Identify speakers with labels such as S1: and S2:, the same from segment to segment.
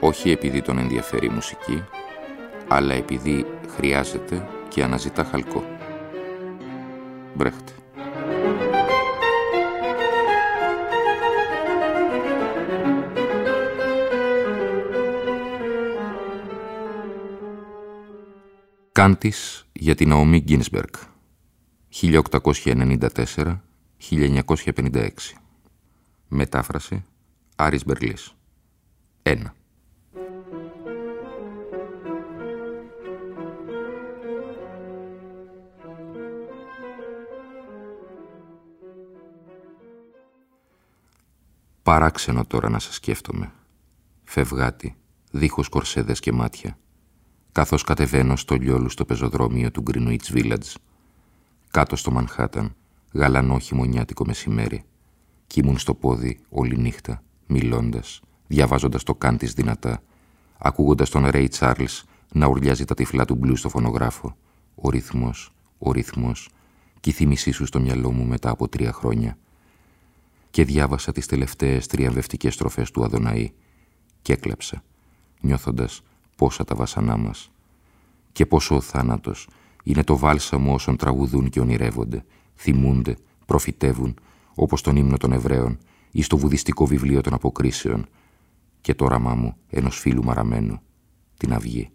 S1: όχι επειδή τον ενδιαφέρει η μουσική, αλλά επειδή χρειάζεται και αναζητά χαλκό. Μπρέχτε. Κάντης για την Αομή Γκίνσμπεργκ 1894-1956 Μετάφραση Άρης Μπερλής 1. Παράξενο τώρα να σας σκέφτομαι. Φευγάτη, δίχως κορσέδες και μάτια, καθώς κατεβαίνω στο λιόλου στο πεζοδρόμιο του Greenwich Village, κάτω στο Μανχάταν, γαλανό χειμωνιάτικο μεσημέρι, κοίμουν στο πόδι όλη νύχτα, μιλώντας, διαβάζοντας το καν της δυνατά, ακούγοντας τον Ρέι Τσάρλς να ουρλιάζει τα τυφλά του μπλου στο φωνογράφο. Ο ρυθμός, ο ρυθμός, και η θύμησή σου στο μυαλό μου μετά από τρία χρόνια. Και διάβασα τις τελευταίες τριαμβευτικές στροφές του Αδωναή. Και έκλαψα, νιώθοντας πόσα τα βασανά μας. Και πόσο ο θάνατος είναι το βάλσαμο όσων τραγουδούν και ονειρεύονται, θυμούνται, προφητεύουν, όπως τον ύμνο των Εβραίων ή στο βουδιστικό βιβλίο των Αποκρίσεων. Και το όραμά μου ενός φίλου μαραμένου, την αυγή.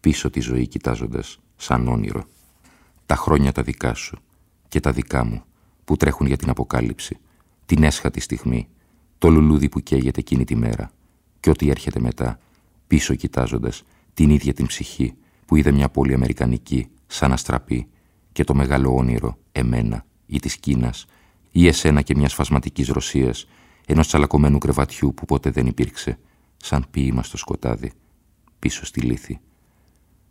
S1: Πίσω τη ζωή κοιτάζοντας, σαν όνειρο, τα χρόνια τα δικά σου και τα δικά μου που τρέχουν για την αποκάλυψη, την έσχατη στιγμή, το λουλούδι που καίγεται εκείνη τη μέρα και ό,τι έρχεται μετά, πίσω κοιτάζοντας την ίδια την ψυχή που είδε μια πόλη αμερικανική σαν αστραπή και το μεγάλο όνειρο, εμένα ή της Κίνας ή εσένα και μιας φασματικής Ρωσίας, ενός τσαλακωμένου κρεβατιού που ποτέ δεν υπήρξε, σαν ποίημα στο σκοτάδι, πίσω στη λύθη.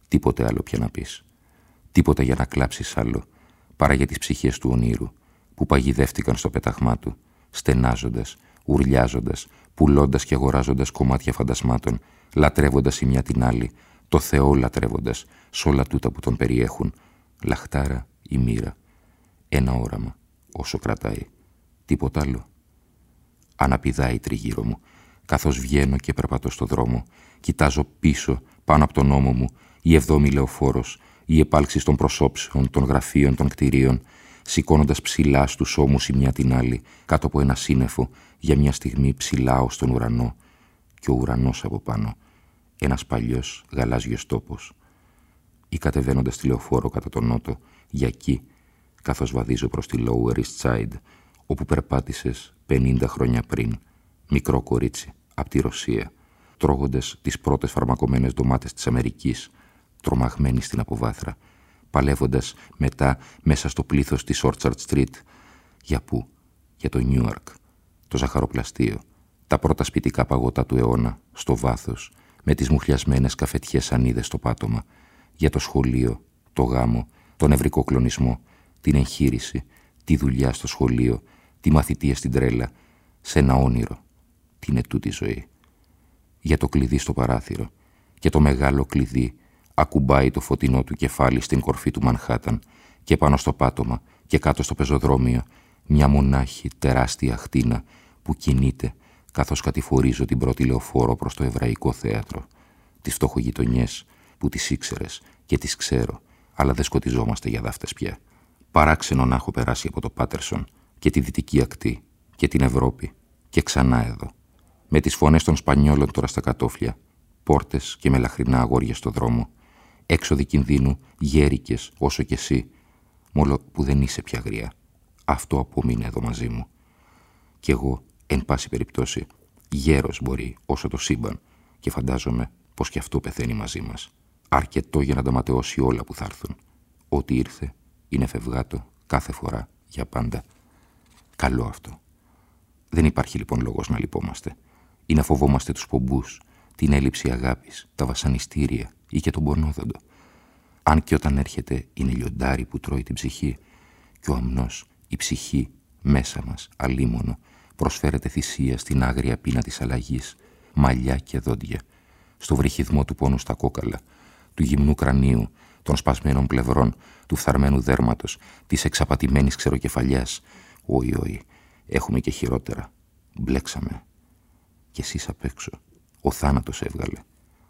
S1: Τίποτε άλλο πια να πεις. Τίποτε για να κλάψεις άλλο, παρά για τις ψυχές του ονείρου, που παγιδεύτηκαν στο πέταγμά του, στενάζοντας, ουρλιάζοντας, πουλώντας και αγοράζοντας κομμάτια φαντασμάτων, λατρεύοντας η μια την άλλη, το Θεό λατρεύοντας, σ' όλα τούτα που τον περιέχουν, λαχτάρα ή μοίρα. Ένα όραμα, όσο κρατάει. Τίποτα άλλο. Αναπηδάει τριγύρω μου, καθώς βγαίνω και περπατώ στο δρόμο. Κοιτάζω πίσω, πάνω από τον ώμο μου, η εβδόμη λεωφόρος, οι επάλξει των προσώψεων, των γραφείων, των κτηρίων, σηκώνοντας ψηλά στους ώμους η μια την άλλη, κάτω από ένα σύννεφο, για μια στιγμή ψηλά ως τον ουρανό. Και ο ουρανός από πάνω, ένας παλιός γαλάζιος τόπος. Ή κατεβαίνοντας τη λεωφόρο κατά τον νότο, για εκεί, καθώς βαδίζω προς τη Lower East Side, όπου περπάτησες 50 χρόνια πριν, μικρό κορίτσι, από τη Ρωσία, τρώγοντας τις πρώτες φαρμακομένε ντομάτες της Αμερικής, τρομαγμένη στην αποβάθρα, παλεύοντας μετά μέσα στο πλήθος της Orchard Street. Για πού; Για το Νιούαρκ, το ζαχαροπλαστείο, τα πρώτα σπιτικά παγωτά του αιώνα, στο βάθος, με τις μουχλιασμένες καφετιές ανίδες στο πάτωμα, για το σχολείο, το γάμο, τον ευρικό κλονισμό, την εγχείρηση, τη δουλειά στο σχολείο, τη μαθητεία στην τρέλα, σε ένα όνειρο, την ετούτη ζωή. Για το κλειδί στο παράθυρο. Και το μεγάλο κλειδί ακουμπάει το φωτεινό του κεφάλι στην κορφή του Μανχάταν και πάνω στο πάτωμα και κάτω στο πεζοδρόμιο μια μονάχη τεράστια χτίνα που κινείται καθώς κατηφορίζω την πρώτη λεωφόρο προς το εβραϊκό θέατρο. Τις φτωχογειτονιές που τις ήξερες και τις ξέρω, αλλά δεν σκοτιζόμαστε για δάφτες πια. Παράξενο να έχω περάσει από το Πάτερσον και τη Δυτική Ακτή και την Ευρώπη και ξανά εδώ. Με τις φωνές των Σπανιόλων τώρα στα κατόφλια, πόρτες και μελαχρινά αγόρια στο δρόμο, έξοδοι κινδύνου, γέρικες όσο κι εσύ, μόλο που δεν είσαι πια γριά. Αυτό απομείνε εδώ μαζί μου. Κι εγώ, εν πάση περιπτώσει, γέρος μπορεί όσο το σύμπαν και φαντάζομαι πως κι αυτό πεθαίνει μαζί μας. Αρκετό για να τα ματαιώσει όλα που θα έρθουν. Ό,τι ήρθε είναι φευγάτο κάθε φορά για πάντα. Καλό αυτό. Δεν υπάρχει λοιπόν λόγος να λυπόμαστε ή να φοβόμαστε τους πομπούς, την έλλειψη αγάπης, τα βασανιστήρια ή και τον πορνόδοντο. Αν και όταν έρχεται είναι λιοντάρι που τρώει την ψυχή και ο αμνός, η ψυχή, μέσα μας, αλίμονο, προσφέρεται θυσία στην άγρια πείνα της αλλαγής, μαλλιά και δόντια, στο βρυχυδμό του πόνου στα κόκαλα, του γυμνού κρανίου, των σπασμένων πλευρών, του φθαρμένου δέρματος, της εξαπατημένης ξεροκεφαλιάς. Όι, όι, έχουμε και χειρότερα. Μπλέξαμε. Κι εσείς απ' έξω. Ο θάνατος έβγαλε.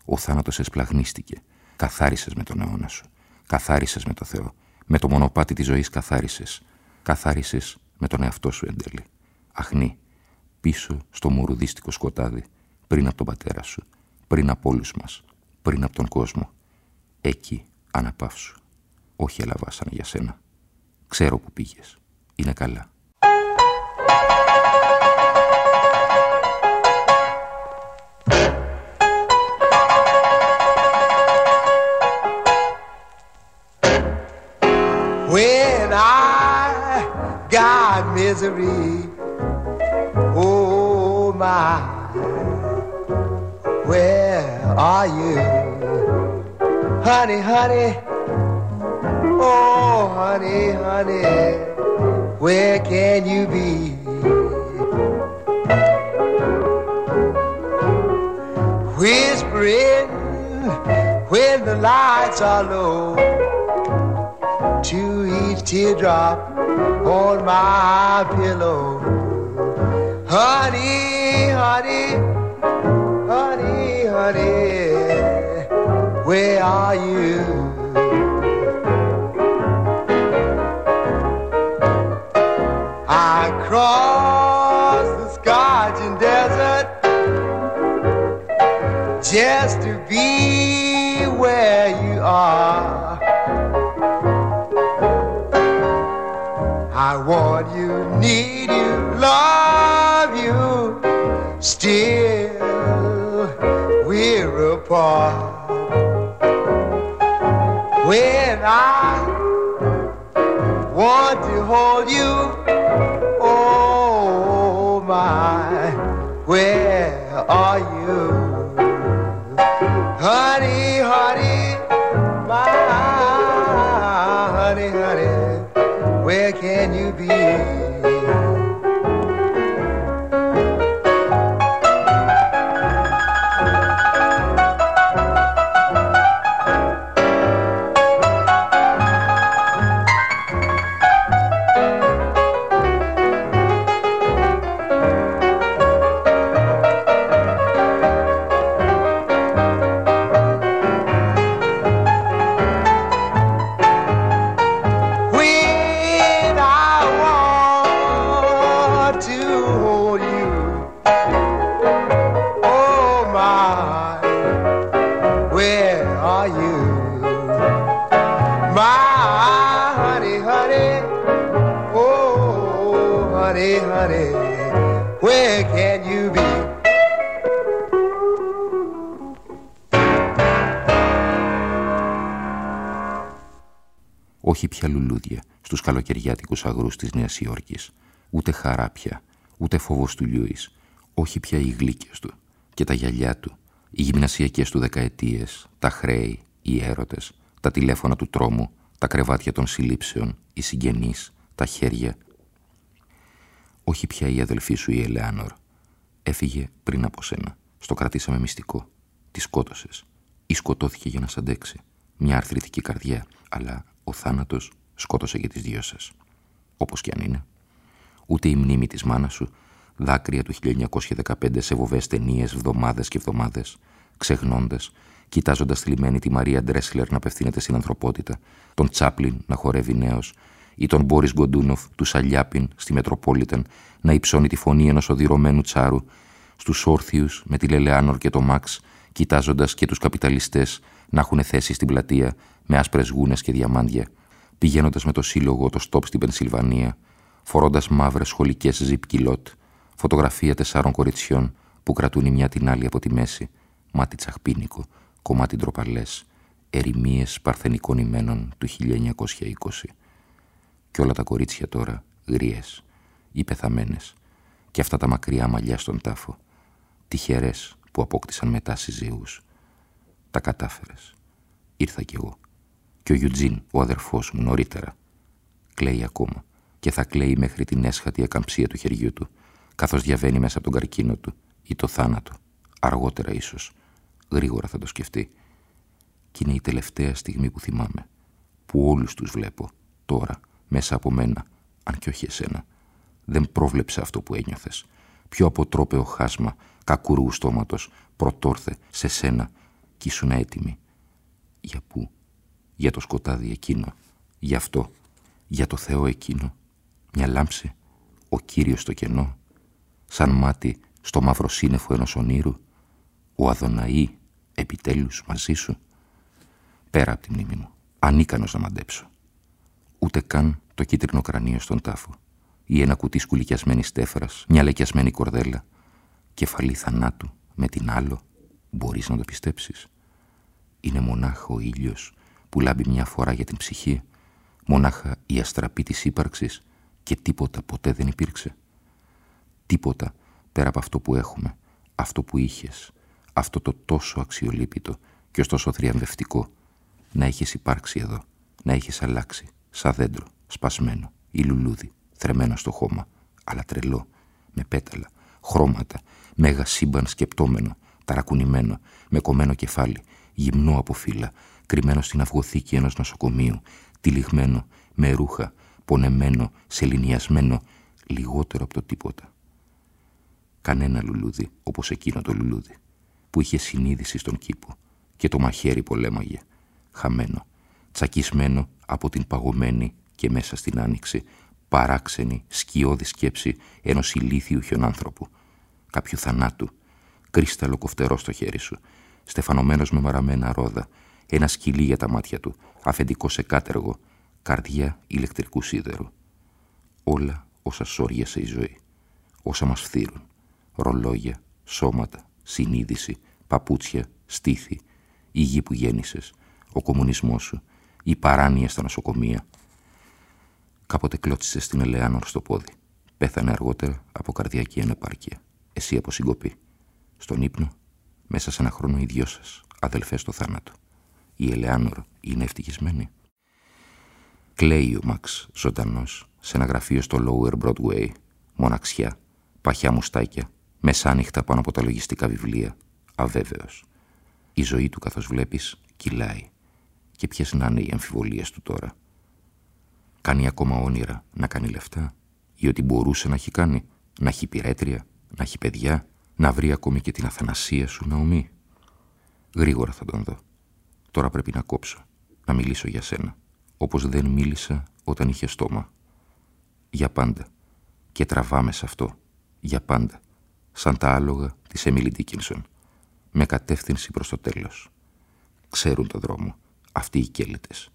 S1: Ο θάνατος εσπλαγνίστηκε. Καθάρισες με τον αιώνα σου. Καθάρισες με το Θεό. Με το μονοπάτι της ζωής καθάρισες. Καθάρισες με τον εαυτό σου εντέλει. Αχνή. Πίσω στο μουρουδίστικο σκοτάδι. Πριν από τον πατέρα σου. Πριν από όλους μας. Πριν από τον κόσμο. Εκεί αναπαύσου. Όχι έλαβα για σένα. Ξέρω που πήγες. Είναι καλά. Misery, oh my, where are you? Honey, honey, oh honey, honey, where can you be? Whispering when the lights are low. To teardrop on my pillow. Honey, honey, honey, honey, where are you? I cross the scorching desert just to be where you are. I want you, need you, love you. Still, we're apart. When I want to hold you, oh my, where are you? Όχι πια λουλούδια στους καλοκαιριάτικους αγρούς της Νέας Υόρκης, ούτε χαράπια, ούτε φόβος του Λιούις, όχι πια οι γλύκες του και τα γυαλιά του, οι γυμνασιακές του δεκαετίες, τα χρέη, οι έρωτες, τα τηλέφωνα του τρόμου, τα κρεβάτια των συλλήψεων, οι συγγενείς, τα χέρια. Όχι πια η αδελφή σου η Ελεάνορ. Έφυγε πριν από σένα. Στο κρατήσαμε μυστικό. Τη σκότωσες. Ή σκοτώθηκε για να σ' αντέξει. Μια αρθρητική καρδιά. Αλλά ο θάνατος σκότωσε και τις δυο σας. Όπως και αν είναι. Ούτε η μνήμη της μάνας σου, δάκρυα του 1915 σε βοβές ταινίες, βδομάδες και εβδομάδες, ξεχνώντας, κοιτάζοντας θλιμμένη τη Μαρία Ντρέσλερ να απευθύνεται στην ανθρωπότητα, τον Τσάπλιν να χορεύει νέος, ή τον Μπόρις Γκοντούνοφ του Σαλιάπιν στη Μετροπόλιταν να υψώνει τη φωνή ενός οδηρωμένου τσάρου, στους όρθιους με τη Λελεάνορ και το Μάξ, κοιτάζοντας και τους καπιταλιστές να έχουν θέση στην πλατεία με άσπρες γούνες και διαμάντια, πηγαίνοντας με το σύλλογο το στόπ στην Πενσιλβανία, φορώντας μαύρες σχολικές ζυπ κιλότ, φωτογραφία τεσσάρων κοριτσιών που κρατούν η μια την άλλη από τη μέση, μάτι τσαχπίνικο, κομμάτι ντροπαλές, ερημίες παρθενικών ημένων του 1920. Κι όλα τα κορίτσια τώρα γριές ή πεθαμένες, και αυτά τα μακριά μαλλιά στον τάφο, τυχερές που απόκτησαν μετά συζύγους. Τα κατάφερες. Ήρθα κι εγώ. Και ο Ιουτζίν, ο αδερφός μου, νωρίτερα. Κλαίει ακόμα και θα κλαίει μέχρι την έσχατη ακαμψία του χεριού του, καθώς διαβαίνει μέσα από τον καρκίνο του ή το θάνατο. Αργότερα ίσως. Γρήγορα θα το σκεφτεί. Και είναι η τελευταία στιγμή που θυμάμαι. Που όλους τους βλέπω, τώρα, μέσα από μένα, αν κι όχι εσένα. Δεν πρόβλεψε αυτό που ένιωθες. Πιο αποτρόπαιο χάσμα, κακουρού στόματος, πρωτόρθε, σε σένα, κι ήσουν έτοιμη. Για πού, για το σκοτάδι εκείνο, για αυτό, για το Θεό εκείνο, μια λάμψη, ο Κύριος στο κενό, σαν μάτι στο μαύρο σύννεφο ενός ονείρου, ο Αδωναή επιτέλους μαζί σου, πέρα από τη μνήμη μου, ανίκανος να μαντέψω. Ούτε καν το κίτρινο κρανίο στον τάφο ή ένα κουτί σκουλικιασμένη στέφρας, μια λεκιασμένη κορδέλα, κεφαλή θανάτου με την άλλο, μπορείς να το πιστέψεις. Είναι μονάχα ο ήλιος που λάμπει μια φορά για την ψυχή, μονάχα η αστραπή της ύπαρξης και τίποτα ποτέ δεν υπήρξε. Τίποτα πέρα από αυτό που έχουμε, αυτό που είχες, αυτό το τόσο αξιολύπητο και ωστόσο θριαμβευτικό, να έχεις υπάρξει εδώ, να έχεις αλλάξει, σαν δέντρο, σπασμένο ή λουλούδι, θρεμένο στο χώμα, αλλά τρελό, με πέταλα, χρώματα, μέγα σύμπαν σκεπτόμενο, ταρακουνημένο, με κομμένο κεφάλι, γυμνό από φύλλα, κρυμμένο στην αυγοθήκη ενός νοσοκομείου, τυλιγμένο, με ρούχα, πονεμένο, σεληνιασμένο, λιγότερο από το τίποτα. Κανένα λουλούδι όπως εκείνο το λουλούδι, που είχε συνείδηση στον κήπο και το μαχαίρι πολέμαγε, χαμένο, τσακισμένο από την παγωμένη και μέσα στην άνοιξη, παράξενη, σκιώδη σκέψη ενός ηλίθιου χιονάνθρωπου, κάποιου θανάτου, κρίσταλο κοφτερό στο χέρι σου, στεφανωμένος με μαραμένα ρόδα, ένα σκυλί για τα μάτια του, αφεντικό σε κάτεργο, καρδιά ηλεκτρικού σίδερου. Όλα όσα σόριασε η ζωή, όσα μας φθύρουν, ρολόγια, σώματα, συνείδηση, παπούτσια, στήθη, η γη που γέννησες, ο κομμουνισμός σου, η παράνοια στα νοσοκομεία. Κάποτε κλώτσισε στην Ελεάνορ στο πόδι. Πέθανε αργότερα από καρδιακή ανεπάρκεια. Εσύ από συγκοπή. Στον ύπνο, μέσα σε ένα χρόνο οι δυο σας, αδελφές στο θάνατο. Η Ελεάνορ είναι ευτυχισμένη. Κλαίει ο Μαξ ζωντανός σε ένα γραφείο στο Lower Broadway, μοναξιά, παχιά μουστάκια, μεσάνυχτα πάνω από τα λογιστικά βιβλία, αβέβαιος. Η ζωή του, καθώς βλέπεις, κυλάει. Και ποιες να είναι οι αμφιβολίες του τώρα; Κάνει ακόμα όνειρα να κάνει λεφτά ή ότι μπορούσε να έχει κάνει, να έχει πυρέτρια, να έχει παιδιά, να βρει ακόμη και την αθανασία σου, Ναομή; Γρήγορα θα τον δω. Τώρα πρέπει να κόψω, να μιλήσω για σένα, όπως δεν μίλησα όταν είχε στόμα. Για πάντα. Και τραβάμε σε αυτό. Για πάντα. Σαν τα άλογα της Έμιλι Ντίκινσον. Με κατεύθυνση προς το τέλος. Ξέρουν το δρόμο. Αυτοί οι κέλετες.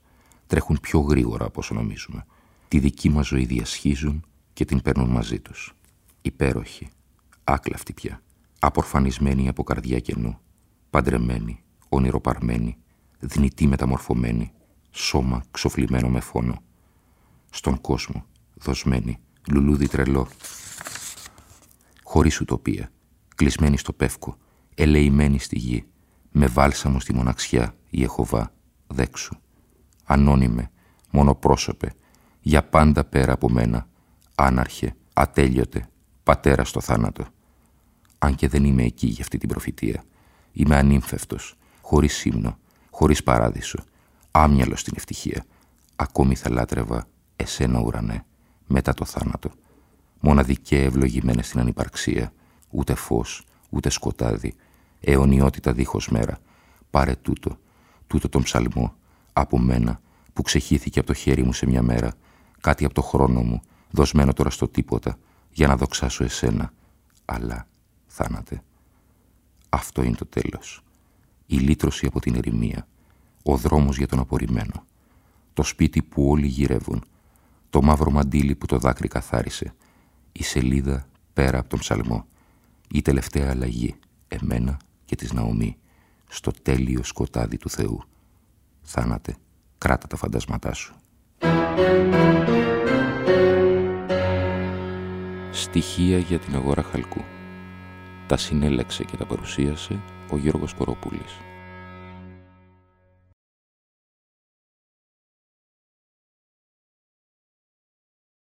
S1: Τρέχουν πιο γρήγορα από όσο νομίζουμε. Τη δική μας ζωή διασχίζουν και την παίρνουν μαζί τους. Υπέροχοι. Άκλαυτοι πια. Απορφανισμένοι από καρδιά κενού. Παντρεμένοι. Ονειροπαρμένοι δυνητή μεταμορφωμένη, σώμα ξοφλημένο με φόνο. Στον κόσμο, δοσμένη, λουλούδι τρελό. Χωρίς ουτοπία, κλεισμένη στο πεύκο, ελεημένη στη γη, με βάλσαμο στη μοναξιά η Εχωβά, δέξου. Ανώνυμε, μονοπρόσωπε, για πάντα πέρα από μένα, άναρχε, ατέλειωτε, πατέρα στο θάνατο. Αν και δεν είμαι εκεί για αυτή την προφητεία, είμαι ανήμφευτος, χωρίς σύμνο, χωρίς παράδεισο, άμυαλος στην ευτυχία. Ακόμη θα λάτρευα εσένα ουρανέ, μετά το θάνατο. Μοναδικέ ευλογημένες στην ανυπαρξία, ούτε φως, ούτε σκοτάδι, αιωνιότητα δίχως μέρα. Πάρε τούτο, τούτο τον ψαλμό, από μένα, που ξεχύθηκε από το χέρι μου σε μια μέρα, κάτι από το χρόνο μου, δοσμένο τώρα στο τίποτα, για να δοξάσω εσένα. Αλλά, θάνατε, αυτό είναι το τέλος. Η λύτρωση από την ερημία, ο δρόμος για τον απορριμμένο, το σπίτι που όλοι γυρεύουν, το μαύρο μαντίλι που το δάκρυ καθάρισε, η σελίδα πέρα από τον ψαλμό, η τελευταία αλλαγή, εμένα και της Ναομή, στο τέλειο σκοτάδι του Θεού. Θάνατε, κράτα τα φαντάσματά σου. Στοιχεία για την αγορά χαλκού. Τα συνέλεξε και τα παρουσίασε ο Γιώργος Κοροπούλης.